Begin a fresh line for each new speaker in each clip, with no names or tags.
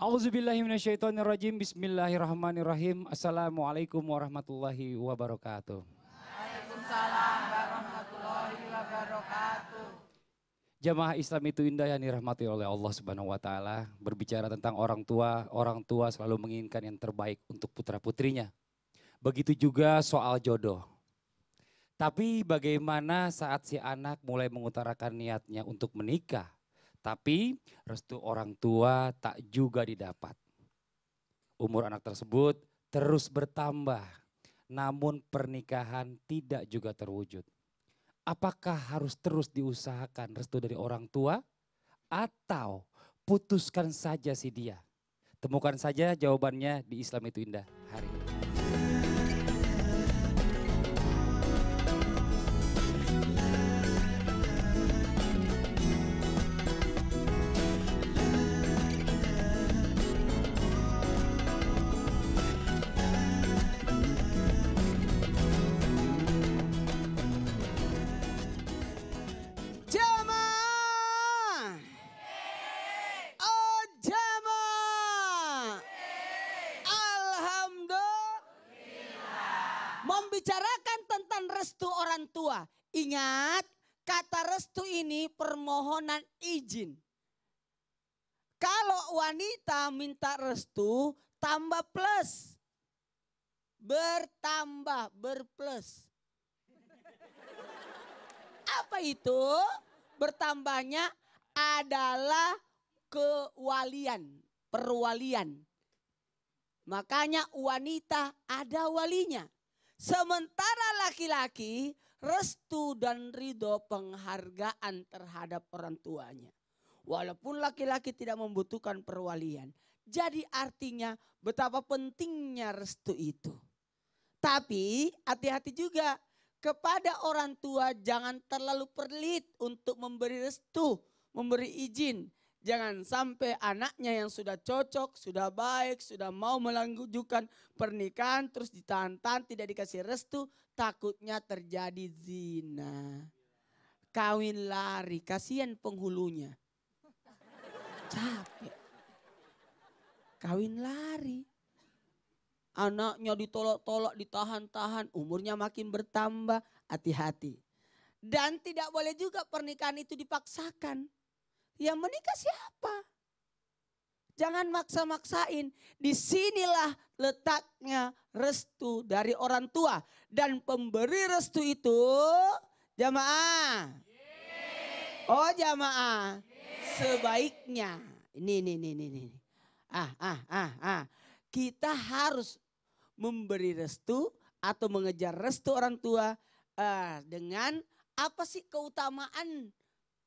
Auzubillahiminasyaitonirrajim. Bismillahirrahmanirrahim. Assalamualaikum warahmatullahi wabarakatuh.
Waalaikumsalam warahmatullahi wabarakatuh.
Jamaah Islam itu indah yang dirahmati oleh Allah Subhanahu wa taala. Berbicara tentang orang tua, orang tua selalu menginginkan yang terbaik untuk putra-putrinya. Begitu juga soal jodoh. Tapi bagaimana saat si anak mulai mengutarakan niatnya untuk menikah, tapi restu orang tua tak juga didapat. Umur anak tersebut terus bertambah, namun pernikahan tidak juga terwujud. Apakah harus terus diusahakan restu dari orang tua atau putuskan saja si dia? Temukan saja jawabannya di Islam itu indah hari ini.
Membicarakan tentang restu orang tua. Ingat, kata restu ini permohonan izin. Kalau wanita minta restu, tambah plus. Bertambah, berplus. Apa itu? Bertambahnya adalah kewalian, perwalian. Makanya wanita ada walinya. Sementara laki-laki restu dan ridho penghargaan terhadap orang tuanya. Walaupun laki-laki tidak membutuhkan perwalian. Jadi artinya betapa pentingnya restu itu. Tapi hati-hati juga kepada orang tua jangan terlalu pelit untuk memberi restu, memberi izin. Jangan sampai anaknya yang sudah cocok, sudah baik, sudah mau melanjutkan pernikahan terus ditahan-tahan tidak dikasih restu, takutnya terjadi zina. Kawin lari, kasihan penghulunya. Capek. Kawin lari. Anaknya ditolak-tolak, ditahan-tahan, umurnya makin bertambah, hati-hati. Dan tidak boleh juga pernikahan itu dipaksakan. Yang menikah siapa? Jangan maksa-maksain. Di sinilah letaknya restu dari orang tua. Dan pemberi restu itu jamaah. Oh jamaah. Sebaiknya. Ini, ini, ini, ini. Ah, ah, ah, ah. Kita harus memberi restu atau mengejar restu orang tua uh, dengan apa sih keutamaan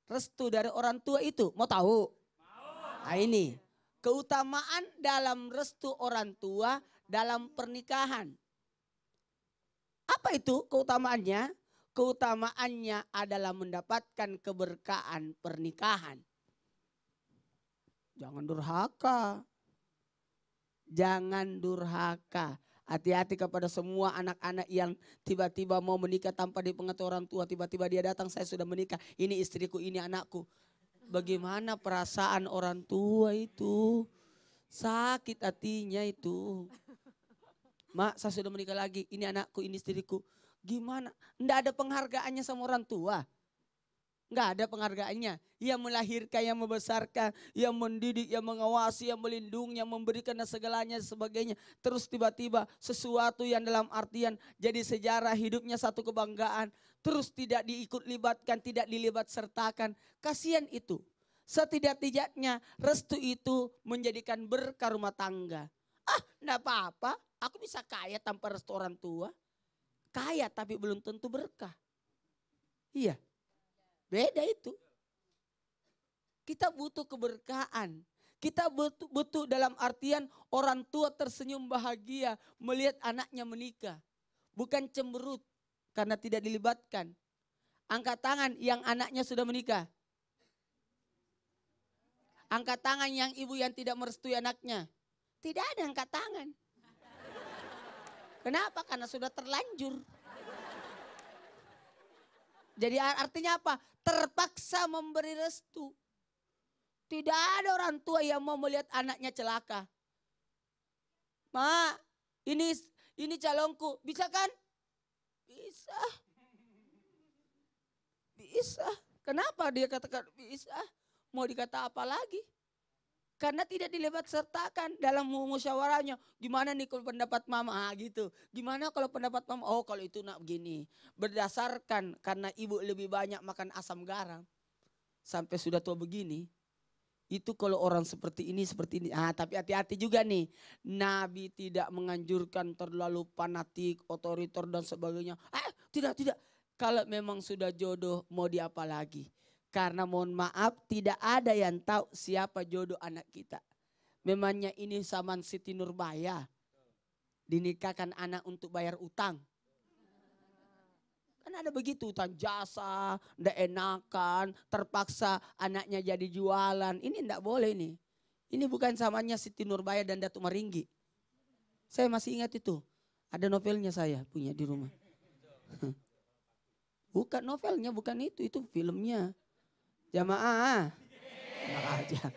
restu dari orang tua itu? Mau tahu? Nah, ini keutamaan dalam restu orang tua dalam pernikahan. Apa itu keutamaannya? Keutamaannya adalah mendapatkan keberkahan pernikahan. Jangan durhaka. Jangan durhaka. Hati-hati kepada semua anak-anak yang tiba-tiba mau menikah tanpa dipengetahui orang tua. Tiba-tiba dia datang, saya sudah menikah. Ini istriku, ini anakku. Bagaimana perasaan orang tua itu? Sakit hatinya itu. Mak, saya sudah menikah lagi. Ini anakku, ini istriku. Gimana? Tidak ada penghargaannya sama orang tua. Nggak ada penghargaannya. Yang melahirkan, yang membesarkan, yang mendidik, yang mengawasi, yang melindungi, yang memberikan dan segalanya sebagainya. Terus tiba-tiba sesuatu yang dalam artian jadi sejarah hidupnya satu kebanggaan. Terus tidak diikut libatkan, tidak dilibat sertakan. Kasihan itu. Setidak-tidaknya restu itu menjadikan berkah rumah tangga. Ah, enggak apa-apa. Aku bisa kaya tanpa restu orang tua. Kaya tapi belum tentu berkah. Iya. Beda itu. Kita butuh keberkahan. Kita butuh, butuh dalam artian orang tua tersenyum bahagia melihat anaknya menikah. Bukan cemberut karena tidak dilibatkan. Angkat tangan yang anaknya sudah menikah. Angkat tangan yang ibu yang tidak merestui anaknya. Tidak ada angkat tangan. Kenapa? Karena sudah terlanjur. Jadi artinya apa? Terpaksa memberi restu. Tidak ada orang tua yang mau melihat anaknya celaka. Ma, ini ini calonku, bisa kan? Bisa. Bisa. Kenapa dia katakan bisa? Mau dikata apa lagi? Karena tidak dilebat sertakan dalam musyawarahnya. Gimana nih kalau pendapat mama ah, gitu. Gimana kalau pendapat mama? Oh kalau itu nak begini. Berdasarkan karena ibu lebih banyak makan asam garam. Sampai sudah tua begini. Itu kalau orang seperti ini, seperti ini. Ah, tapi hati-hati juga nih. Nabi tidak menganjurkan terlalu fanatik, otoriter dan sebagainya. Ah, tidak, tidak. Kalau memang sudah jodoh, mau diapa lagi? Karena mohon maaf, tidak ada yang tahu siapa jodoh anak kita. Memangnya ini Saman Siti Nurbaya. Dinikahkan anak untuk bayar utang. Kan ada begitu utang jasa, ndak enakan, terpaksa anaknya jadi jualan. Ini ndak boleh nih. Ini bukan samanya Siti Nurbaya dan Datuk Maringgi. Saya masih ingat itu. Ada novelnya saya punya di rumah. Bukan novelnya, bukan itu, itu filmnya. Jamaah. Enak aja.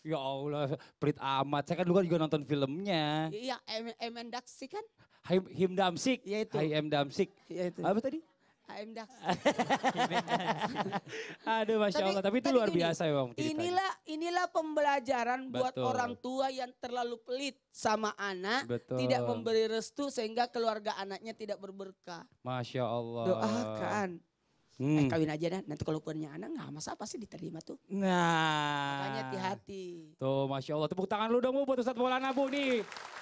Ya Allah, pelit amat. Saya kan dulu kan juga nonton filmnya.
Iya, Emen Daksi kan?
Him, Him Damsik.
Iya itu.
Hi M Damsik.
Iya itu.
Apa tadi?
HM Daksi.
Aduh, masya Allah. Tapi itu luar
gini,
biasa memang. ceritanya.
Inilah inilah pembelajaran buat orang tua yang terlalu pelit sama anak,
Betul.
tidak memberi restu sehingga keluarga anaknya tidak berberkah.
Masya Allah.
Doakan.
Hmm.
Eh kawin aja dah, nanti kalau punya anak nggak masalah pasti diterima tuh.
Nah.
Makanya hati-hati.
Tuh, Masya Allah. Tepuk tangan lu dong Bu buat Ustadz Maulana Bu nih.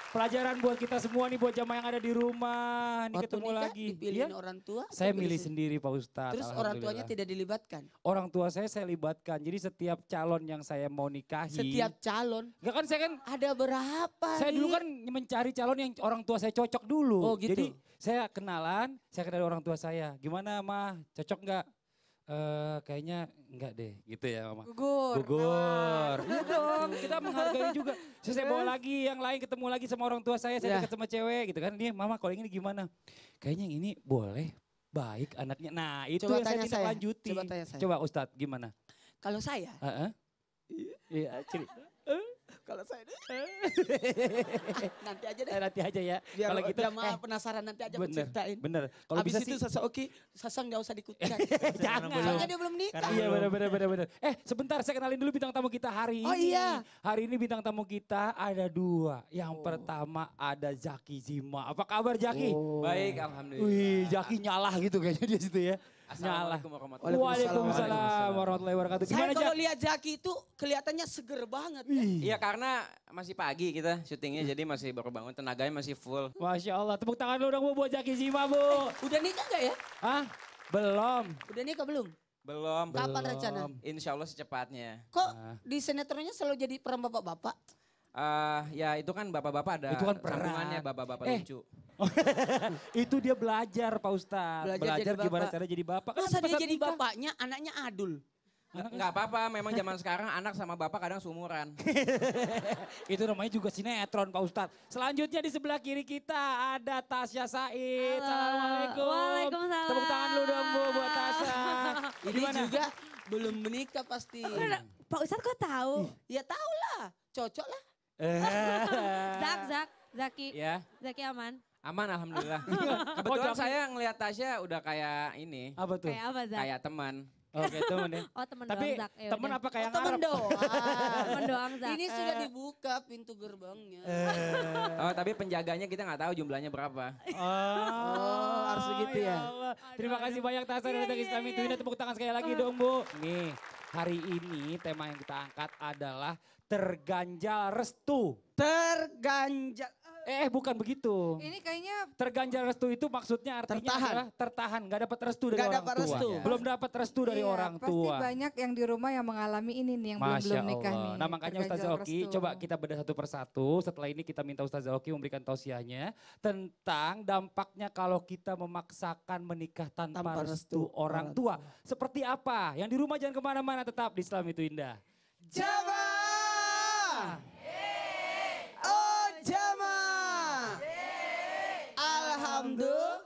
Pelajaran buat kita semua nih, buat jamaah yang ada di rumah. Nih
Waktu
ketemu
nikah
lagi.
dipilihin
Iya?
orang tua.
Saya milih sendiri Pak Ustadz.
Terus orang tuanya tidak dilibatkan.
Orang tua saya saya libatkan. Jadi setiap calon yang saya mau nikahi.
Setiap calon
Enggak kan saya kan
ada berapa?
saya dulu
nih?
kan mencari calon yang orang tua saya cocok dulu.
Oh, gitu.
Jadi saya kenalan, saya kenal orang tua saya. Gimana mah, cocok nggak? Eh kayaknya enggak deh, gitu ya mama.
Gugur.
Gugur. Iya dong, kita menghargai juga. Terus saya bawa lagi yang lain ketemu lagi sama orang tua saya, saya
Ya.
dekat sama cewek gitu kan. Ini mama kalau ini gimana? Kayaknya yang ini boleh, baik anaknya. Nah itu
Coba
yang saya tindak
saya,
lanjuti.
coba tanya saya.
Coba Ustadz gimana?
Kalau saya,
Heeh. Iya, cerita.
kalau saya nanti aja deh.
Eh, nanti aja ya.
Biar
Kalau gitu,
jamaah
eh,
penasaran nanti aja
bener,
ceritain.
bener. Kalau bisa
itu
sih,
Sasa Oki, Sasa nggak usah dikucai.
jangan.
Soalnya dia belum nikah.
Iya benar benar benar benar. Eh sebentar saya kenalin dulu bintang tamu kita hari
Oh,
ini.
iya.
Hari ini bintang tamu kita ada dua. Yang
Oh.
pertama ada Zaki Zima. Apa kabar Zaki?
Oh.
Baik, alhamdulillah.
Wih, Jaki nyalah gitu kayaknya dia situ ya. Nyalah.
Assalamualaikum warahmatullahi
Waalaikumsalam warahmatullahi wabarakatuh.
Saya
Gimana
kalau
Jak?
lihat Jaki itu kelihatannya seger banget. ya.
Iya karena masih pagi kita syutingnya jadi masih baru bangun tenaganya masih full.
Masya Allah. Tepuk tangan dulu dong Bu buat Jaki Zima Bu.
Udah nikah nggak ya?
Hah? Belum.
Udah nikah belum?
Belum.
Kapan
Belum.
rencana?
Insya Allah secepatnya.
Kok
Ah.
di sinetronnya selalu jadi peran bapak-bapak?
Ah, ya itu kan bapak-bapak ada
Itu kan peran.
bapak-bapak
Eh,
lucu.
Itu dia belajar Pak Ustadz.
Belajar
Belajar,
jadi
gimana
bapak.
cara jadi bapak. Kan
Masa dia jadi
nikah.
bapaknya, anaknya adul?
Nggak nggak apa-apa, memang zaman sekarang anak sama bapak kadang seumuran.
Itu namanya juga sinetron Pak Ustadz. Selanjutnya di sebelah kiri kita ada Tasya Said.
Halo.
Assalamualaikum.
Waalaikumsalam.
Tepuk tangan lu dong Bu buat Tasya.
Ini
Gimana?
juga belum menikah pasti.
Pak Ustadz kok tahu?
Ya tau lah, cocok lah.
Zak, Zak, Zaki,
ya,
Zaki aman.
Aman alhamdulillah.
Oh,
Kebetulan saya ngelihat Tasya udah kayak ini,
Apa tuh?
Kayak apa Zak?
kayak teman.
Oke temen ya.
Oh temen
Tapi
doang Zak. Ya
temen apa kayak
Oh, temen
ngarep?
doang.
Temen doang Zak.
Ini sudah dibuka pintu gerbangnya.
Eh.
Oh tapi penjaganya kita nggak tahu jumlahnya berapa.
Oh,
harus begitu ya?
Allah. Terima kasih banyak Tasya dari
Iya,
Datang
iya,
Islami
iya.
Twina. Tepuk tangan sekali lagi dong Bu. Nih, hari ini tema yang kita angkat adalah terganjal restu.
Terganjal.
Eh, bukan begitu.
Ini kayaknya
Terganjal restu itu maksudnya artinya
Tertahan.
adalah tertahan, nggak dapat restu dari
Nggak
orang
dapat
tua.
restu.
Belum dapat restu dari
iya,
orang
pasti
tua.
banyak yang di rumah yang mengalami ini nih yang belum
Masya
belum nikah
Allah.
nih.
Nah makanya Ustazah
terganjal
Oki,
restu.
coba kita bedah satu persatu. Setelah ini kita minta Ustazah Oki memberikan tausiahnya tentang dampaknya kalau kita memaksakan menikah tanpa,
Tanpa
restu,
restu
orang
orang
tua. Seperti apa? Yang di rumah jangan ke mana-mana tetap di Islam itu indah.
Jamaah. Oh jamaah. Alhamdulillah.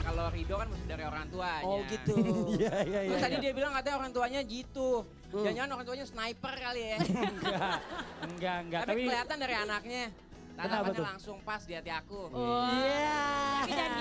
Kalau Ridho kan mesti dari orang tuanya.
Oh gitu.
Iya, iya, iya.
Tadi dia bilang katanya orang tuanya gitu.
Hmm.
Jangan-jangan orang tuanya sniper kali ya.
Enggak, enggak, enggak.
Tapi,
Tapi
kelihatan dari anaknya. Tatapannya langsung pas di hati aku.
Iya.
Tapi jangan